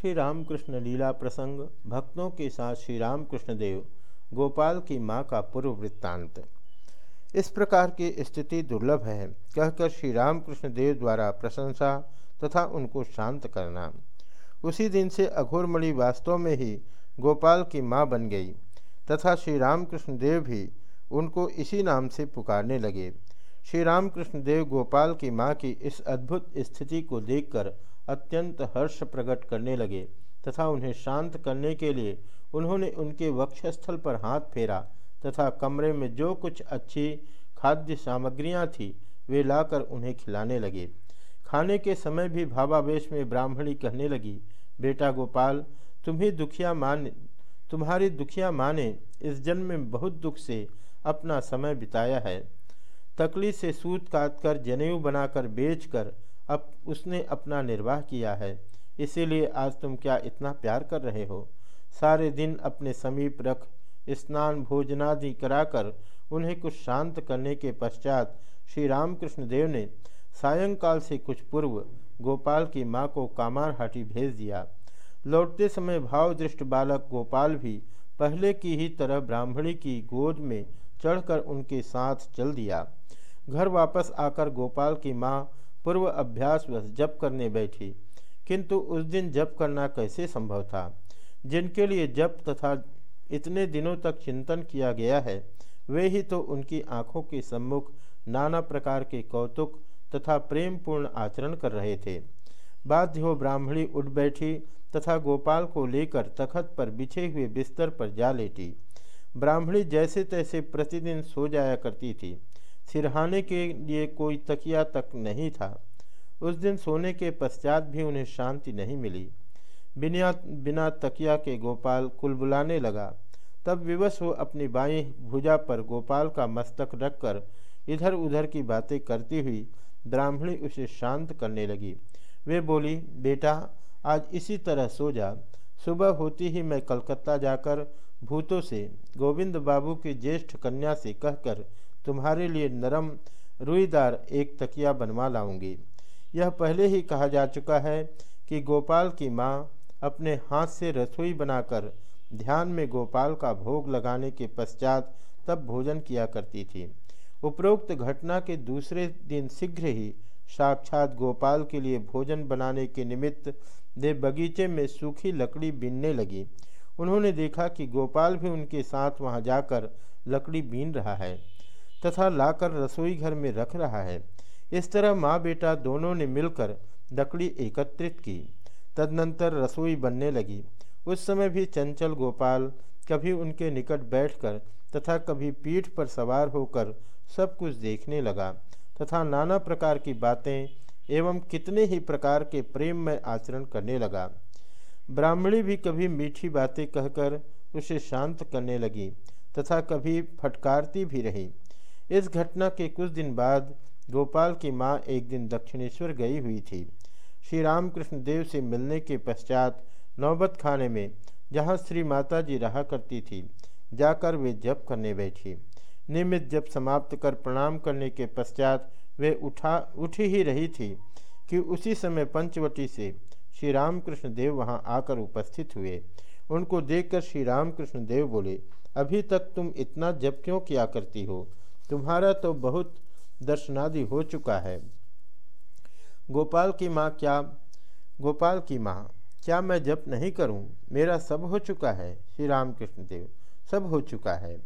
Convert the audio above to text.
श्री रामकृष्ण लीला प्रसंग, भक्तों के साथ श्री रामकृष्ण देव गोपाल की माँ का पूर्व वृत्तांत। इस प्रकार की स्थिति दुर्लभ है, कहकर श्री रामकृष्ण देव द्वारा प्रशंसा तथा उनको शांत करना। उसी दिन से अघोरमणि वास्तव में ही गोपाल की माँ बन गई, तथा श्री रामकृष्ण देव भी उनको इसी नाम से पुकारने लगे। श्री रामकृष्ण देव गोपाल की माँ की इस अद्भुत स्थिति को देखकर अत्यंत हर्ष प्रकट करने लगे तथा उन्हें शांत करने के लिए उन्होंने उनके वक्षस्थल पर हाथ फेरा तथा कमरे में जो कुछ अच्छी खाद्य सामग्रियाँ थी, वे लाकर उन्हें खिलाने लगे। खाने के समय भी भावावेश में ब्राह्मणी कहने लगी, बेटा गोपाल, तुम्हें दुखिया मान, तुम्हारी दुखिया माँ ने इस जन्म में बहुत दुख से अपना समय बिताया है। तकली से सूत काट कर जनेऊ बनाकर बेचकर अब उसने अपना निर्वाह किया है। इसीलिए आज तुम क्या इतना प्यार कर रहे हो? सारे दिन अपने समीप रख, स्नान भोजनादि कराकर उन्हें कुछ शांत करने के पश्चात श्री रामकृष्ण देव ने सायंकाल से कुछ पूर्व गोपाल की माँ को कामारहाटी भेज दिया। लौटते समय भावदृष्ट बालक गोपाल भी पहले की ही तरह ब्राह्मणी की गोद में चढ़कर उनके साथ चल दिया। घर वापस आकर गोपाल की माँ पूर्व अभ्यास व जप करने बैठी। किंतु उस दिन जप करना कैसे संभव था? जिनके लिए जप तथा इतने दिनों तक चिंतन किया गया है, वे ही तो उनकी आँखों के सम्मुख नाना प्रकार के कौतुक तथा प्रेमपूर्ण आचरण कर रहे थे। बाध्य हो ब्राह्मणी उठ बैठी तथा गोपाल को लेकर तखत पर बिछे हुए बिस्तर पर जा लेटी। ब्राह्मणी जैसे तैसे प्रतिदिन सो जाया करती थी। सिरहाने के लिए कोई तकिया तक नहीं था। उस दिन सोने के पश्चात भी उन्हें शांति नहीं मिली। बिना बिना तकिया के गोपाल कुलबुलाने लगा। तब विवश हो अपनी बाई भुजा पर गोपाल का मस्तक रखकर इधर उधर की बातें करती हुई ब्राह्मणी उसे शांत करने लगी। वे बोली, बेटा, आज इसी तरह सो जा। सुबह होती ही मैं कलकत्ता जाकर भूतों से, गोविंद बाबू की ज्येष्ठ कन्या से कहकर तुम्हारे लिए नरम रुईदार एक तकिया बनवा लाऊँगी। यह पहले ही कहा जा चुका है कि गोपाल की माँ अपने हाथ से रसोई बनाकर ध्यान में गोपाल का भोग लगाने के पश्चात तब भोजन किया करती थी। उपरोक्त घटना के दूसरे दिन शीघ्र ही साक्षात गोपाल के लिए भोजन बनाने के निमित्त वे बगीचे में सूखी लकड़ी बीनने लगी। उन्होंने देखा कि गोपाल भी उनके साथ वहाँ जाकर लकड़ी बीन रहा है। तथा लाकर रसोई घर में रख रहा है। इस तरह माँ बेटा दोनों ने मिलकर लकड़ी एकत्रित की। तदनंतर रसोई बनने लगी। उस समय भी चंचल गोपाल कभी उनके निकट बैठकर तथा कभी पीठ पर सवार होकर सब कुछ देखने लगा तथा नाना प्रकार की बातें एवं कितने ही प्रकार के प्रेम में आचरण करने लगा। ब्राह्मणी भी कभी मीठी बातें कहकर उसे शांत करने लगी तथा कभी फटकारती भी रही। इस घटना के कुछ दिन बाद गोपाल की माँ एक दिन दक्षिणेश्वर गई हुई थी। श्री रामकृष्ण देव से मिलने के पश्चात नौबत खाने में, जहाँ श्री माता जी रहा करती थी, जाकर वे जप करने बैठी। नियमित जप समाप्त कर प्रणाम करने के पश्चात वे उठा, उठी ही रही थी कि उसी समय पंचवटी से श्री रामकृष्ण देव वहाँ आकर उपस्थित हुए। उनको देखकर श्री रामकृष्ण देव बोले, अभी तक तुम इतना जप क्यों किया करती हो? तुम्हारा तो बहुत दर्शनादि हो चुका है। गोपाल की माँ क्या, गोपाल की माँ, क्या मैं जप नहीं करूँ? मेरा सब हो चुका है। श्री राम कृष्ण देव, सब हो चुका है।